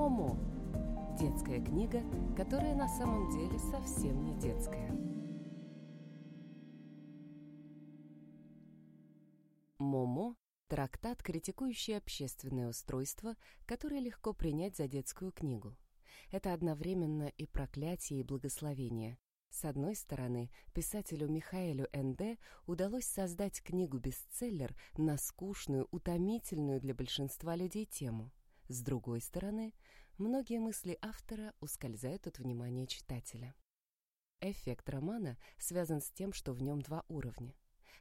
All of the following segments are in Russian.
Момо. Детская книга, которая на самом деле совсем не детская. Момо – трактат, критикующий общественное устройство, которое легко принять за детскую книгу. Это одновременно и проклятие, и благословение. С одной стороны, писателю Михаэлю Энде удалось создать книгу-бестселлер на скучную, утомительную для большинства людей тему. С другой стороны, многие мысли автора ускользают от внимания читателя. Эффект романа связан с тем, что в нем два уровня.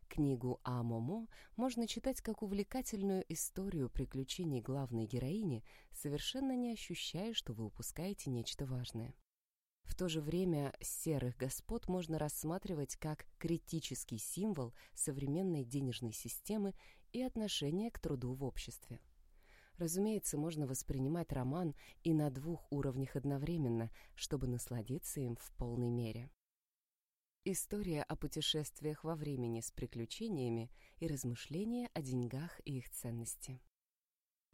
Книгу «Амомо» можно читать как увлекательную историю приключений главной героини, совершенно не ощущая, что вы упускаете нечто важное. В то же время серых господ можно рассматривать как критический символ современной денежной системы и отношения к труду в обществе. Разумеется, можно воспринимать роман и на двух уровнях одновременно, чтобы насладиться им в полной мере. История о путешествиях во времени с приключениями и размышления о деньгах и их ценности.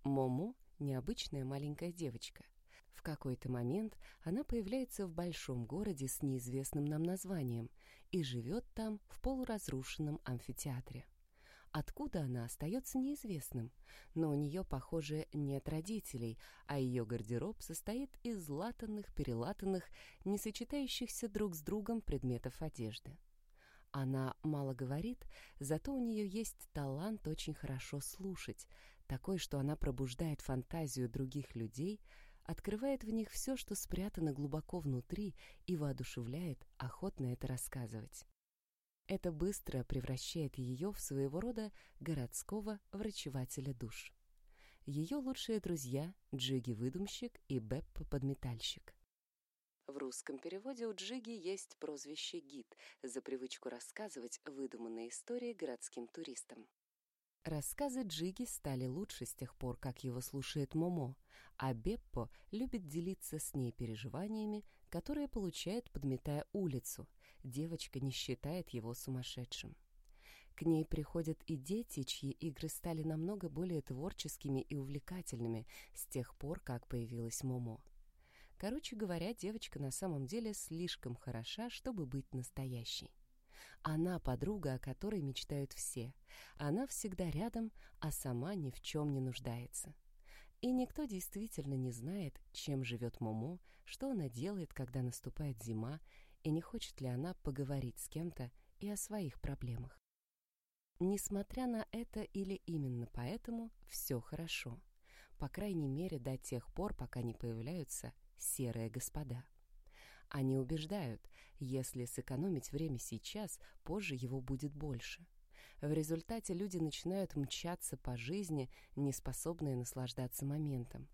Момо — необычная маленькая девочка. В какой-то момент она появляется в большом городе с неизвестным нам названием и живет там в полуразрушенном амфитеатре. Откуда она остается неизвестным, но у нее, похоже, нет родителей, а ее гардероб состоит из латанных, перелатанных, не сочетающихся друг с другом предметов одежды. Она мало говорит, зато у нее есть талант очень хорошо слушать, такой, что она пробуждает фантазию других людей, открывает в них все, что спрятано глубоко внутри и воодушевляет охотно это рассказывать. Это быстро превращает ее в своего рода городского врачевателя душ. Ее лучшие друзья — Джиги-выдумщик и Беппо-подметальщик. В русском переводе у Джиги есть прозвище «гид» за привычку рассказывать выдуманные истории городским туристам. Рассказы Джиги стали лучше с тех пор, как его слушает Момо, а Беппо любит делиться с ней переживаниями, которые получает, подметая улицу. Девочка не считает его сумасшедшим. К ней приходят и дети, чьи игры стали намного более творческими и увлекательными с тех пор, как появилась Момо. Короче говоря, девочка на самом деле слишком хороша, чтобы быть настоящей. Она подруга, о которой мечтают все. Она всегда рядом, а сама ни в чем не нуждается. И никто действительно не знает, чем живет Момо, что она делает, когда наступает зима, и не хочет ли она поговорить с кем-то и о своих проблемах. Несмотря на это или именно поэтому, все хорошо. По крайней мере, до тех пор, пока не появляются серые господа. Они убеждают, если сэкономить время сейчас, позже его будет больше. В результате люди начинают мчаться по жизни, не способные наслаждаться моментом.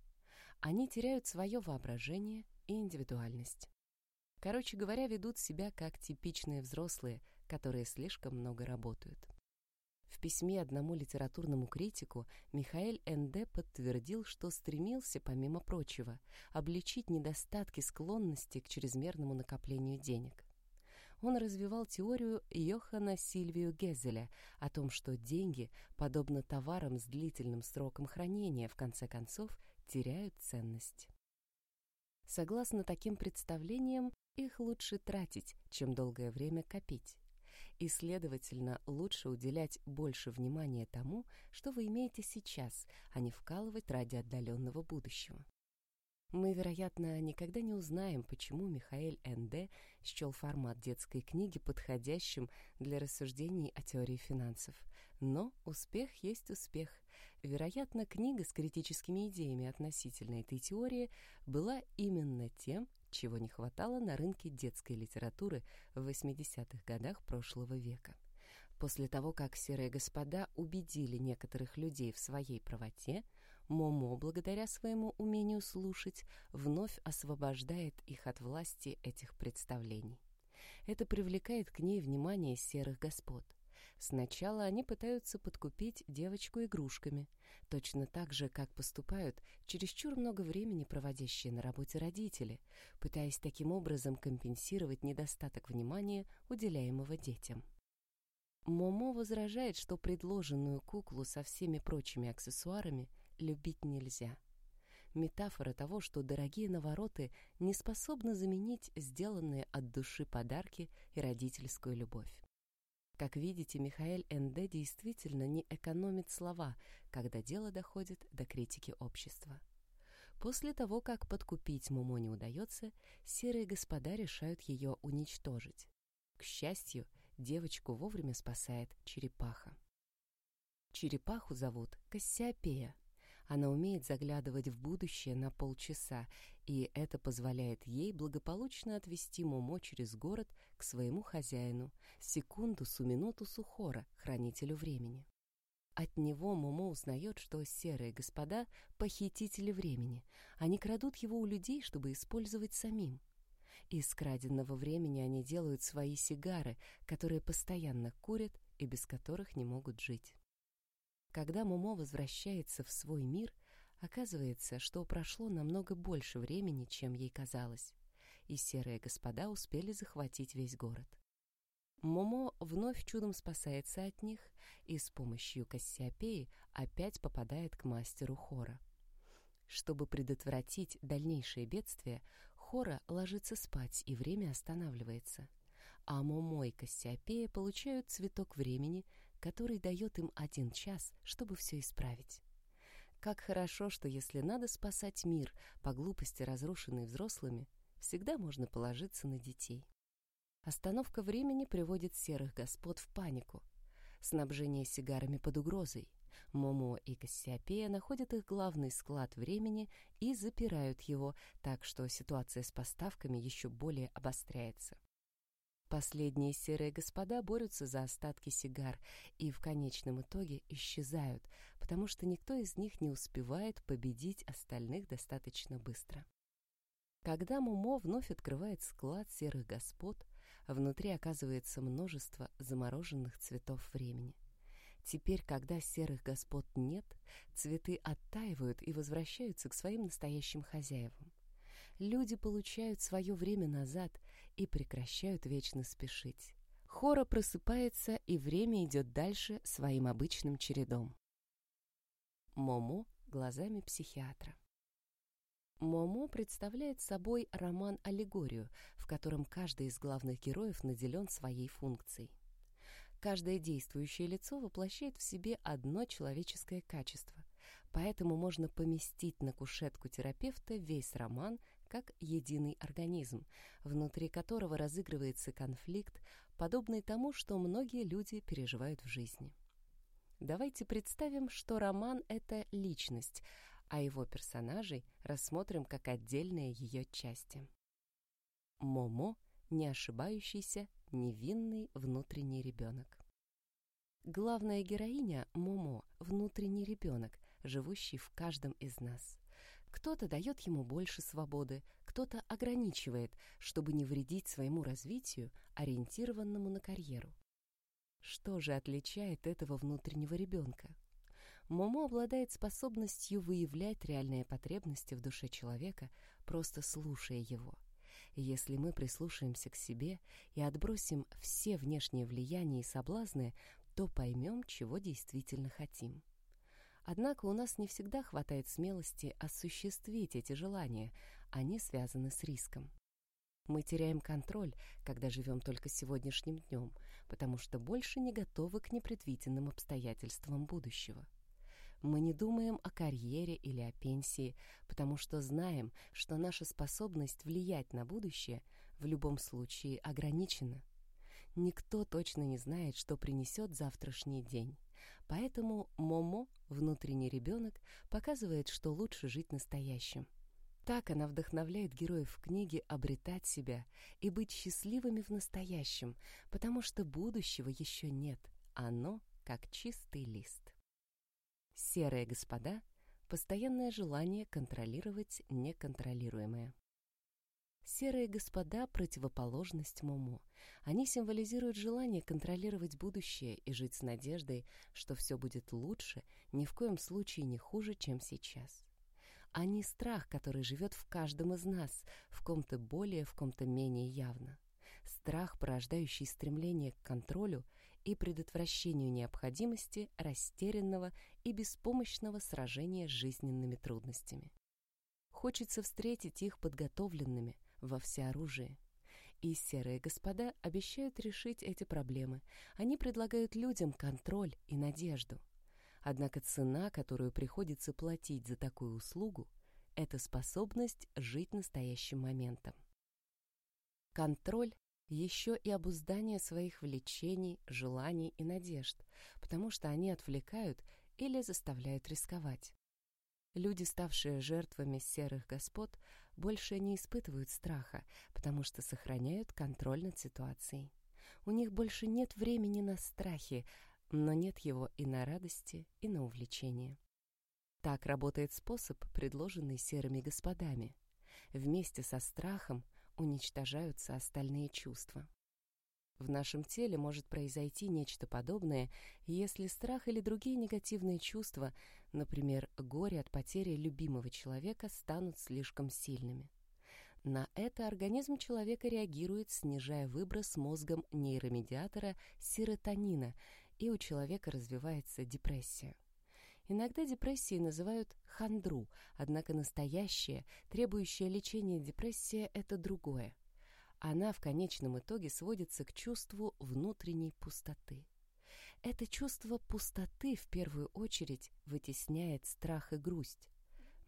Они теряют свое воображение и индивидуальность. Короче говоря, ведут себя как типичные взрослые, которые слишком много работают. В письме одному литературному критику Михаэль Н.Д. подтвердил, что стремился, помимо прочего, обличить недостатки склонности к чрезмерному накоплению денег. Он развивал теорию Йохана Сильвию Гезеля о том, что деньги, подобно товарам с длительным сроком хранения, в конце концов теряют ценность. Согласно таким представлениям, их лучше тратить, чем долгое время копить и, следовательно, лучше уделять больше внимания тому, что вы имеете сейчас, а не вкалывать ради отдаленного будущего. Мы, вероятно, никогда не узнаем, почему Михаэль Н.Д. счел формат детской книги подходящим для рассуждений о теории финансов. Но успех есть успех. Вероятно, книга с критическими идеями относительно этой теории была именно тем, чего не хватало на рынке детской литературы в 80-х годах прошлого века. После того, как серые господа убедили некоторых людей в своей правоте, Момо, благодаря своему умению слушать, вновь освобождает их от власти этих представлений. Это привлекает к ней внимание серых господ. Сначала они пытаются подкупить девочку игрушками, точно так же, как поступают чересчур много времени проводящие на работе родители, пытаясь таким образом компенсировать недостаток внимания, уделяемого детям. Момо возражает, что предложенную куклу со всеми прочими аксессуарами любить нельзя. метафора того, что дорогие навороты не способны заменить сделанные от души подарки и родительскую любовь. Как видите, Михаэль Н.Д. действительно не экономит слова, когда дело доходит до критики общества. После того, как подкупить Мумо не удается, серые господа решают ее уничтожить. К счастью, девочку вовремя спасает черепаха. Черепаху зовут Кассиопея. Она умеет заглядывать в будущее на полчаса, и это позволяет ей благополучно отвести Момо через город к своему хозяину, Секундусу Минутусу Хора, хранителю времени. От него Момо узнает, что серые господа — похитители времени. Они крадут его у людей, чтобы использовать самим. Из краденного времени они делают свои сигары, которые постоянно курят и без которых не могут жить. Когда Момо возвращается в свой мир, оказывается, что прошло намного больше времени, чем ей казалось, и серые господа успели захватить весь город. Момо вновь чудом спасается от них и с помощью Кассиопеи опять попадает к мастеру Хора. Чтобы предотвратить дальнейшее бедствие, Хора ложится спать, и время останавливается. А Момо и Кассиопея получают цветок времени, который дает им один час, чтобы все исправить. Как хорошо, что если надо спасать мир, по глупости разрушенный взрослыми, всегда можно положиться на детей. Остановка времени приводит серых господ в панику. Снабжение сигарами под угрозой. Момо и Кассиопея находят их главный склад времени и запирают его, так что ситуация с поставками еще более обостряется. Последние серые господа борются за остатки сигар и в конечном итоге исчезают, потому что никто из них не успевает победить остальных достаточно быстро. Когда Мумо вновь открывает склад серых господ, Внутри оказывается множество замороженных цветов времени. Теперь, когда серых господ нет, цветы оттаивают и возвращаются к своим настоящим хозяевам. Люди получают свое время назад и прекращают вечно спешить. Хора просыпается, и время идет дальше своим обычным чередом. Момо глазами психиатра. Момо представляет собой роман-аллегорию, в котором каждый из главных героев наделен своей функцией. Каждое действующее лицо воплощает в себе одно человеческое качество, поэтому можно поместить на кушетку терапевта весь роман как единый организм, внутри которого разыгрывается конфликт, подобный тому, что многие люди переживают в жизни. Давайте представим, что роман — это личность — а его персонажей рассмотрим как отдельные ее части. Момо — не ошибающийся, невинный внутренний ребенок. Главная героиня — Момо, внутренний ребенок, живущий в каждом из нас. Кто-то дает ему больше свободы, кто-то ограничивает, чтобы не вредить своему развитию, ориентированному на карьеру. Что же отличает этого внутреннего ребенка? Момо обладает способностью выявлять реальные потребности в душе человека, просто слушая его. если мы прислушаемся к себе и отбросим все внешние влияния и соблазны, то поймем, чего действительно хотим. Однако у нас не всегда хватает смелости осуществить эти желания, они связаны с риском. Мы теряем контроль, когда живем только сегодняшним днем, потому что больше не готовы к непредвиденным обстоятельствам будущего. Мы не думаем о карьере или о пенсии, потому что знаем, что наша способность влиять на будущее в любом случае ограничена. Никто точно не знает, что принесет завтрашний день. Поэтому Момо, внутренний ребенок, показывает, что лучше жить настоящим. Так она вдохновляет героев книги обретать себя и быть счастливыми в настоящем, потому что будущего еще нет, оно как чистый лист. Серые господа — постоянное желание контролировать неконтролируемое. Серые господа — противоположность Муму. Они символизируют желание контролировать будущее и жить с надеждой, что все будет лучше, ни в коем случае не хуже, чем сейчас. Они — страх, который живет в каждом из нас, в ком-то более, в ком-то менее явно. Страх, порождающий стремление к контролю и предотвращению необходимости растерянного и беспомощного сражения с жизненными трудностями. хочется встретить их подготовленными во всеоружии. И серые господа обещают решить эти проблемы. Они предлагают людям контроль и надежду. Однако цена, которую приходится платить за такую услугу, это способность жить настоящим моментом. Контроль еще и обуздание своих влечений, желаний и надежд, потому что они отвлекают или заставляют рисковать. Люди, ставшие жертвами серых господ, больше не испытывают страха, потому что сохраняют контроль над ситуацией. У них больше нет времени на страхи, но нет его и на радости, и на увлечение. Так работает способ, предложенный серыми господами. Вместе со страхом уничтожаются остальные чувства. В нашем теле может произойти нечто подобное, если страх или другие негативные чувства, например, горе от потери любимого человека, станут слишком сильными. На это организм человека реагирует, снижая выброс мозгом нейромедиатора серотонина, и у человека развивается депрессия. Иногда депрессией называют хандру, однако настоящая, требующая лечения депрессия – это другое. Она в конечном итоге сводится к чувству внутренней пустоты. Это чувство пустоты в первую очередь вытесняет страх и грусть.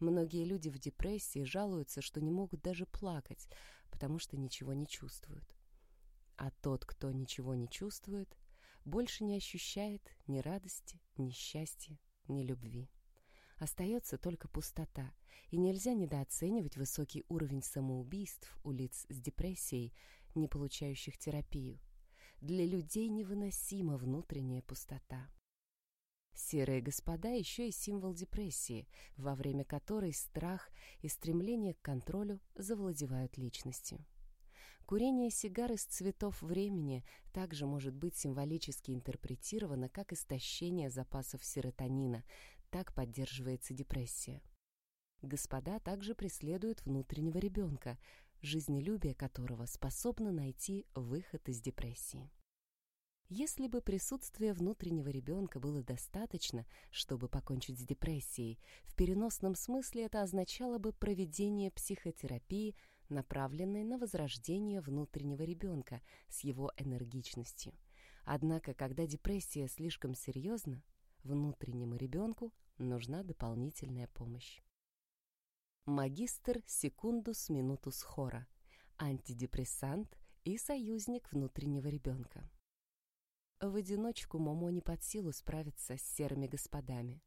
Многие люди в депрессии жалуются, что не могут даже плакать, потому что ничего не чувствуют. А тот, кто ничего не чувствует, больше не ощущает ни радости, ни счастья, ни любви. Остается только пустота, и нельзя недооценивать высокий уровень самоубийств у лиц с депрессией, не получающих терапию. Для людей невыносима внутренняя пустота. Серые господа еще и символ депрессии, во время которой страх и стремление к контролю завладевают личностью. Курение сигар из цветов времени также может быть символически интерпретировано как истощение запасов серотонина, так поддерживается депрессия. Господа также преследуют внутреннего ребенка, жизнелюбие которого способно найти выход из депрессии. Если бы присутствие внутреннего ребенка было достаточно, чтобы покончить с депрессией, в переносном смысле это означало бы проведение психотерапии – направленной на возрождение внутреннего ребенка с его энергичностью. Однако, когда депрессия слишком серьезна, внутреннему ребенку нужна дополнительная помощь. Магистр секундус минутус хора, антидепрессант и союзник внутреннего ребенка. В одиночку Момо не под силу справиться с серыми господами.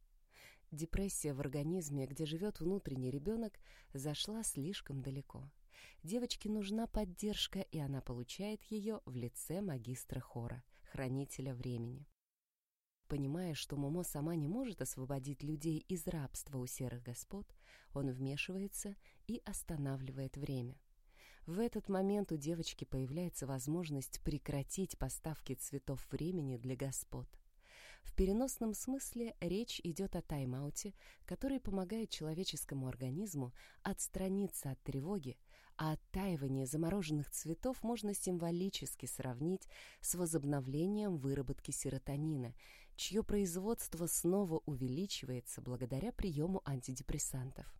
Депрессия в организме, где живет внутренний ребенок, зашла слишком далеко. Девочке нужна поддержка, и она получает ее в лице магистра хора, хранителя времени. Понимая, что Момо сама не может освободить людей из рабства у серых господ, он вмешивается и останавливает время. В этот момент у девочки появляется возможность прекратить поставки цветов времени для господ. В переносном смысле речь идет о тайм-ауте, который помогает человеческому организму отстраниться от тревоги, а оттаивание замороженных цветов можно символически сравнить с возобновлением выработки серотонина, чье производство снова увеличивается благодаря приему антидепрессантов.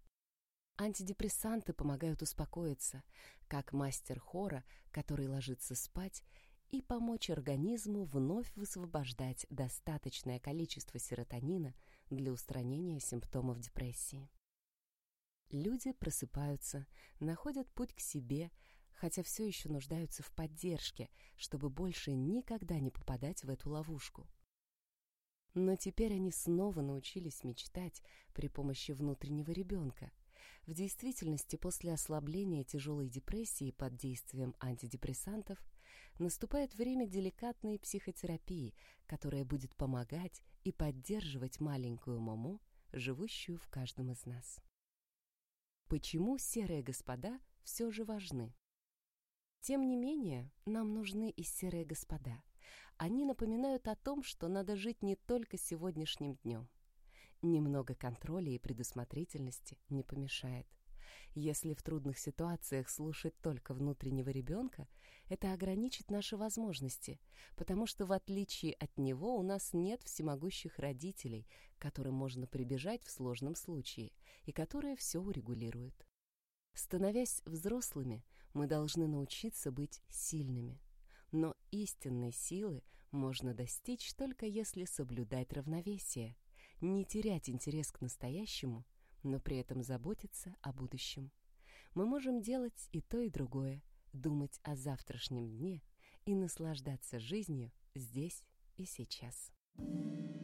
Антидепрессанты помогают успокоиться, как мастер хора, который ложится спать, и помочь организму вновь высвобождать достаточное количество серотонина для устранения симптомов депрессии. Люди просыпаются, находят путь к себе, хотя все еще нуждаются в поддержке, чтобы больше никогда не попадать в эту ловушку. Но теперь они снова научились мечтать при помощи внутреннего ребенка. В действительности, после ослабления тяжелой депрессии под действием антидепрессантов, наступает время деликатной психотерапии, которая будет помогать и поддерживать маленькую Мому, живущую в каждом из нас. Почему серые господа все же важны? Тем не менее, нам нужны и серые господа. Они напоминают о том, что надо жить не только сегодняшним днем. Немного контроля и предусмотрительности не помешает. Если в трудных ситуациях слушать только внутреннего ребенка, это ограничит наши возможности, потому что в отличие от него у нас нет всемогущих родителей, к которым можно прибежать в сложном случае и которые все урегулируют. Становясь взрослыми, мы должны научиться быть сильными. Но истинной силы можно достичь только если соблюдать равновесие, не терять интерес к настоящему, но при этом заботиться о будущем. Мы можем делать и то, и другое, думать о завтрашнем дне и наслаждаться жизнью здесь и сейчас. Thank you.